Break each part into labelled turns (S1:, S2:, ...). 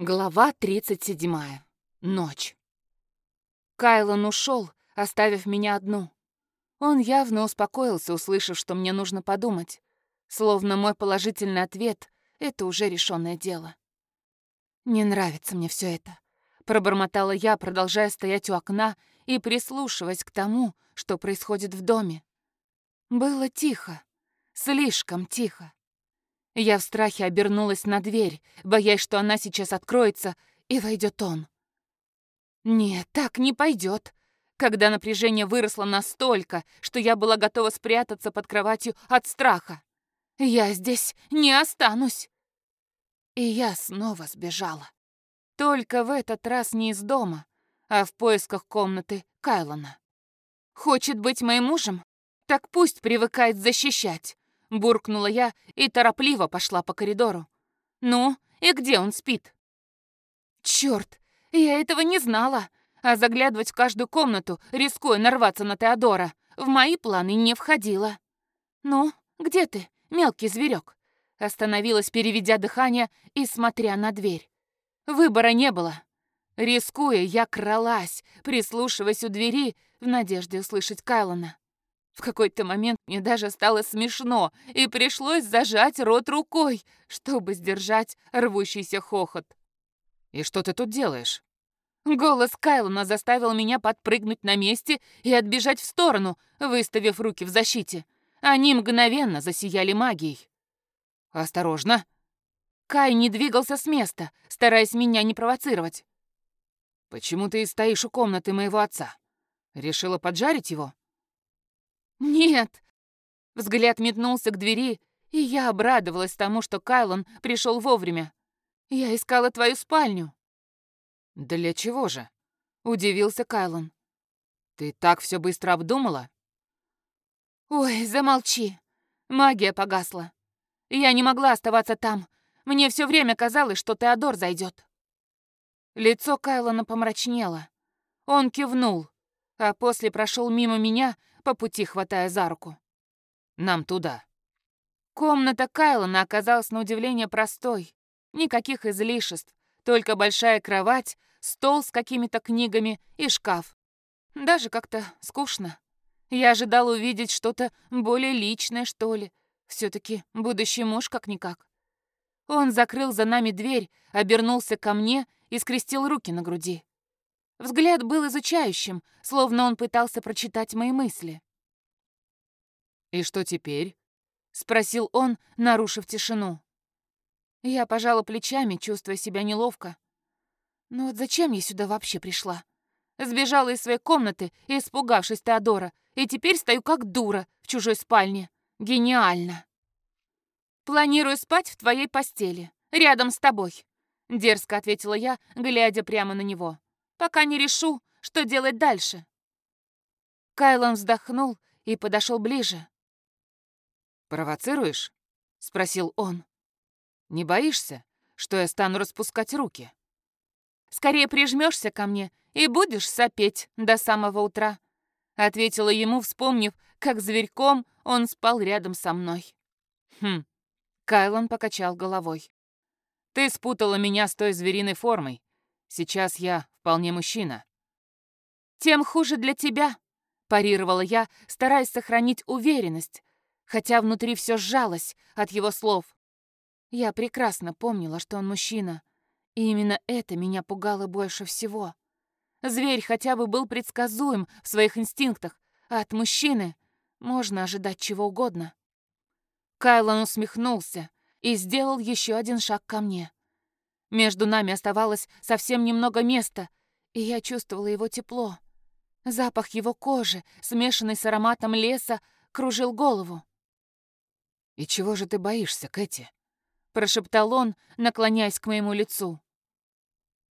S1: Глава 37. Ночь. Кайлон ушел, оставив меня одну. Он явно успокоился, услышав, что мне нужно подумать. Словно мой положительный ответ — это уже решенное дело. «Не нравится мне все это», — пробормотала я, продолжая стоять у окна и прислушиваясь к тому, что происходит в доме. Было тихо, слишком тихо. Я в страхе обернулась на дверь, боясь, что она сейчас откроется, и войдет он. Нет, так не пойдет. Когда напряжение выросло настолько, что я была готова спрятаться под кроватью от страха. Я здесь не останусь. И я снова сбежала. Только в этот раз не из дома, а в поисках комнаты Кайлона. Хочет быть моим мужем? Так пусть привыкает защищать. Буркнула я и торопливо пошла по коридору. «Ну, и где он спит?» «Чёрт, я этого не знала!» А заглядывать в каждую комнату, рискуя нарваться на Теодора, в мои планы не входило. «Ну, где ты, мелкий зверек? Остановилась, переведя дыхание и смотря на дверь. Выбора не было. Рискуя, я кралась, прислушиваясь у двери в надежде услышать Кайлона. В какой-то момент мне даже стало смешно, и пришлось зажать рот рукой, чтобы сдержать рвущийся хохот.
S2: «И что ты тут делаешь?»
S1: Голос Кайлона заставил меня подпрыгнуть на месте и отбежать в сторону, выставив руки в защите. Они мгновенно засияли магией.
S2: «Осторожно!»
S1: Кай не двигался с места, стараясь меня не провоцировать.
S2: «Почему ты стоишь у комнаты моего отца? Решила поджарить его?»
S1: «Нет!» Взгляд метнулся к двери, и я обрадовалась тому, что Кайлон пришел вовремя. «Я искала твою спальню».
S2: «Для чего же?»
S1: — удивился Кайлон.
S2: «Ты так все быстро обдумала?»
S1: «Ой, замолчи. Магия погасла. Я не могла оставаться там. Мне все время казалось, что Теодор зайдет. Лицо Кайлона помрачнело. Он кивнул, а после прошел мимо меня, по пути хватая за руку.
S2: «Нам туда».
S1: Комната Кайлона оказалась на удивление простой. Никаких излишеств, только большая кровать, стол с какими-то книгами и шкаф. Даже как-то скучно. Я ожидала увидеть что-то более личное, что ли. все таки будущий муж как-никак. Он закрыл за нами дверь, обернулся ко мне и скрестил руки на груди. Взгляд был изучающим, словно он пытался прочитать мои мысли.
S2: «И что теперь?»
S1: — спросил он, нарушив тишину. Я пожала плечами, чувствуя себя неловко. Ну вот зачем я сюда вообще пришла? Сбежала из своей комнаты, испугавшись Теодора, и теперь стою как дура в чужой спальне. Гениально. Планирую спать в твоей постели, рядом с тобой, дерзко ответила я, глядя прямо на него пока не решу, что делать дальше. Кайлон вздохнул и подошел ближе.
S2: «Провоцируешь?» — спросил он. «Не боишься, что я стану распускать руки?»
S1: «Скорее прижмешься ко мне и будешь сопеть до самого утра», — ответила ему, вспомнив, как зверьком он спал рядом со мной.
S2: «Хм», — Кайлон покачал головой. «Ты спутала меня с той звериной формой. Сейчас я вполне мужчина».
S1: «Тем хуже для тебя», — парировала я, стараясь сохранить уверенность, хотя внутри все сжалось от его слов. Я прекрасно помнила, что он мужчина, и именно это меня пугало больше всего. Зверь хотя бы был предсказуем в своих инстинктах, а от мужчины можно ожидать чего угодно. Кайлон усмехнулся и сделал еще один шаг ко мне. Между нами оставалось совсем немного места, и я чувствовала его тепло. Запах его кожи, смешанный с ароматом леса, кружил голову.
S2: «И чего же ты боишься, Кэти?» — прошептал он, наклоняясь к моему лицу.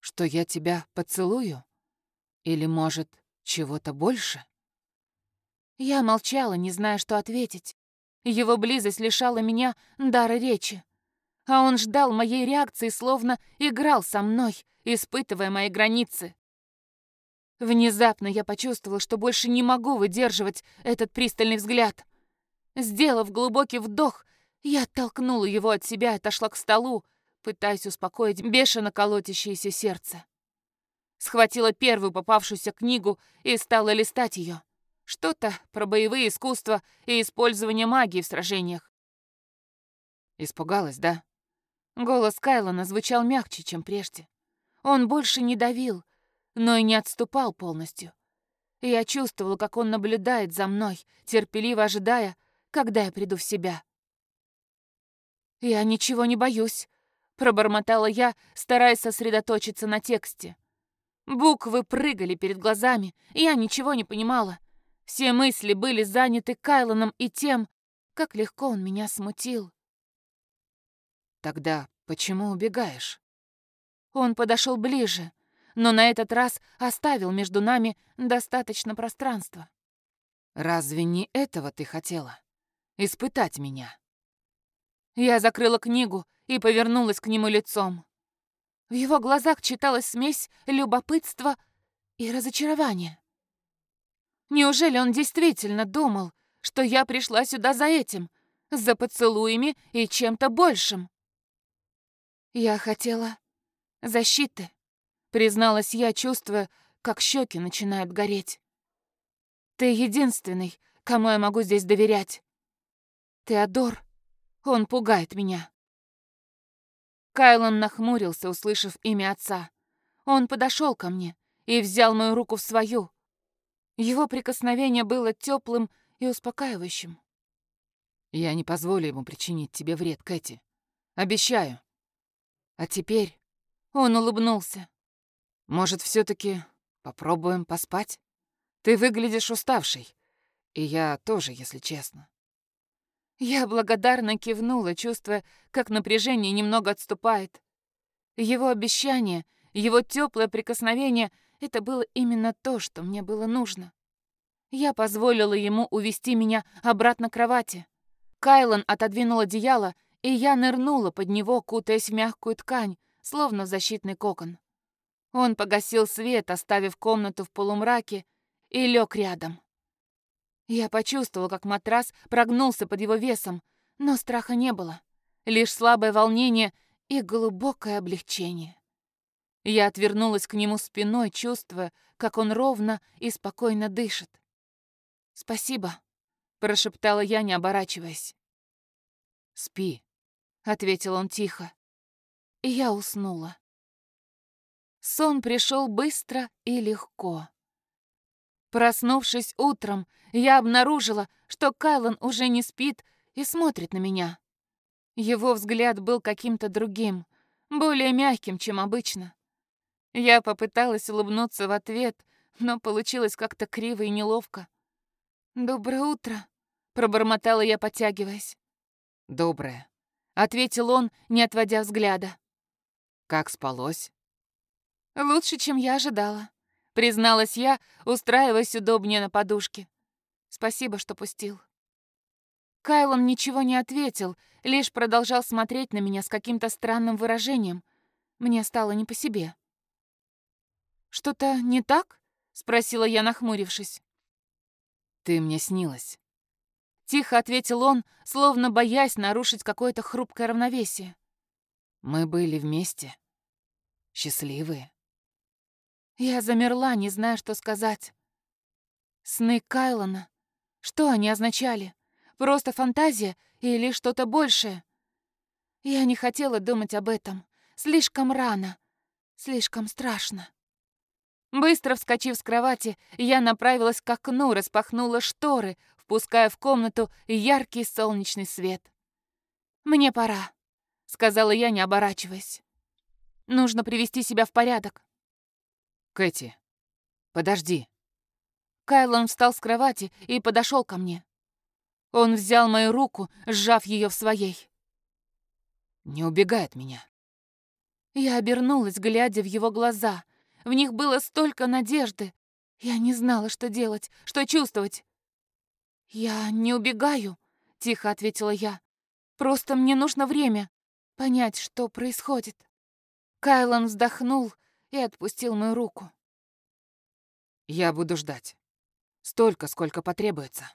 S2: «Что я тебя поцелую? Или, может, чего-то больше?»
S1: Я молчала, не зная, что ответить. Его близость лишала меня дара речи а он ждал моей реакции, словно играл со мной, испытывая мои границы. Внезапно я почувствовала, что больше не могу выдерживать этот пристальный взгляд. Сделав глубокий вдох, я оттолкнула его от себя и отошла к столу, пытаясь успокоить бешено колотящееся сердце. Схватила первую попавшуюся книгу и стала листать ее. Что-то про боевые искусства и использование магии в сражениях.
S2: Испугалась, да?
S1: Голос Кайлона звучал мягче, чем прежде. Он больше не давил, но и не отступал полностью. Я чувствовала, как он наблюдает за мной, терпеливо ожидая, когда я приду в себя. «Я ничего не боюсь», — пробормотала я, стараясь сосредоточиться на тексте. Буквы прыгали перед глазами, и я ничего не понимала. Все мысли были заняты Кайлоном и тем, как легко он меня смутил.
S2: Тогда почему убегаешь?
S1: Он подошел ближе, но на этот раз оставил между нами достаточно пространства.
S2: Разве не этого ты хотела? Испытать меня?
S1: Я закрыла книгу и повернулась к нему лицом. В его глазах читалась смесь любопытства и разочарования. Неужели он действительно думал, что я пришла сюда за этим, за поцелуями и чем-то большим? Я хотела защиты, призналась я, чувствуя, как щеки начинают гореть. Ты единственный, кому я могу здесь доверять. Теодор, он пугает меня. Кайлан нахмурился, услышав имя отца. Он подошел ко мне и взял мою руку в свою. Его прикосновение было теплым и успокаивающим.
S2: «Я не позволю ему причинить тебе вред, Кэти. Обещаю. А теперь он улыбнулся. Может, все таки попробуем поспать? Ты выглядишь уставшей. И я тоже, если честно.
S1: Я благодарно кивнула, чувствуя, как напряжение немного отступает. Его обещание, его теплое прикосновение — это было именно то, что мне было нужно. Я позволила ему увести меня обратно к кровати. Кайлан отодвинул одеяло и я нырнула под него, кутаясь в мягкую ткань, словно защитный кокон. Он погасил свет, оставив комнату в полумраке, и лег рядом. Я почувствовала, как матрас прогнулся под его весом, но страха не было, лишь слабое волнение и глубокое облегчение. Я отвернулась к нему спиной, чувствуя, как он ровно и спокойно дышит. «Спасибо», — прошептала я, не оборачиваясь.
S2: «Спи»,
S1: ответил он тихо. И я уснула. Сон пришел быстро и легко. Проснувшись утром, я обнаружила, что Кайлан уже не спит и смотрит на меня. Его взгляд был каким-то другим, более мягким, чем обычно. Я попыталась улыбнуться в ответ, но получилось как-то криво и неловко. «Доброе утро», — пробормотала я, потягиваясь.
S2: «Доброе»,
S1: ответил он, не отводя взгляда.
S2: Как спалось?
S1: Лучше, чем я ожидала, призналась я, устраиваясь удобнее на подушке. Спасибо, что пустил. Кайлон ничего не ответил, лишь продолжал смотреть на меня с каким-то странным выражением. Мне стало не по себе. «Что-то не так?» — спросила я, нахмурившись.
S2: «Ты мне снилась»,
S1: Тихо ответил он, словно боясь нарушить какое-то хрупкое равновесие.
S2: Мы были вместе. Счастливые.
S1: Я замерла, не зная, что сказать. Сны Кайлона. Что они означали? Просто фантазия или что-то большее? Я не хотела думать об этом. Слишком рано. Слишком страшно. Быстро вскочив с кровати, я направилась к окну, распахнула шторы, впуская в комнату яркий солнечный свет. «Мне пора», — сказала я, не оборачиваясь. «Нужно привести себя в порядок».
S2: «Кэти, подожди».
S1: Кайлон встал с кровати и подошел ко мне. Он взял мою руку, сжав ее в своей.
S2: «Не убегай от меня».
S1: Я обернулась, глядя в его глаза. В них было столько надежды. Я не знала, что делать, что чувствовать. «Я не убегаю», — тихо ответила я. «Просто мне нужно время понять, что происходит». Кайлан вздохнул и отпустил мою руку.
S2: «Я буду ждать. Столько, сколько потребуется».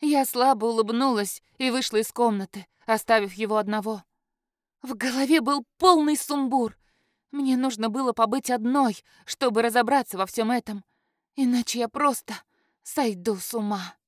S1: Я слабо улыбнулась и вышла из комнаты, оставив его одного. В голове был полный сумбур. Мне нужно было побыть одной, чтобы разобраться во всем этом. Иначе я просто сойду с ума.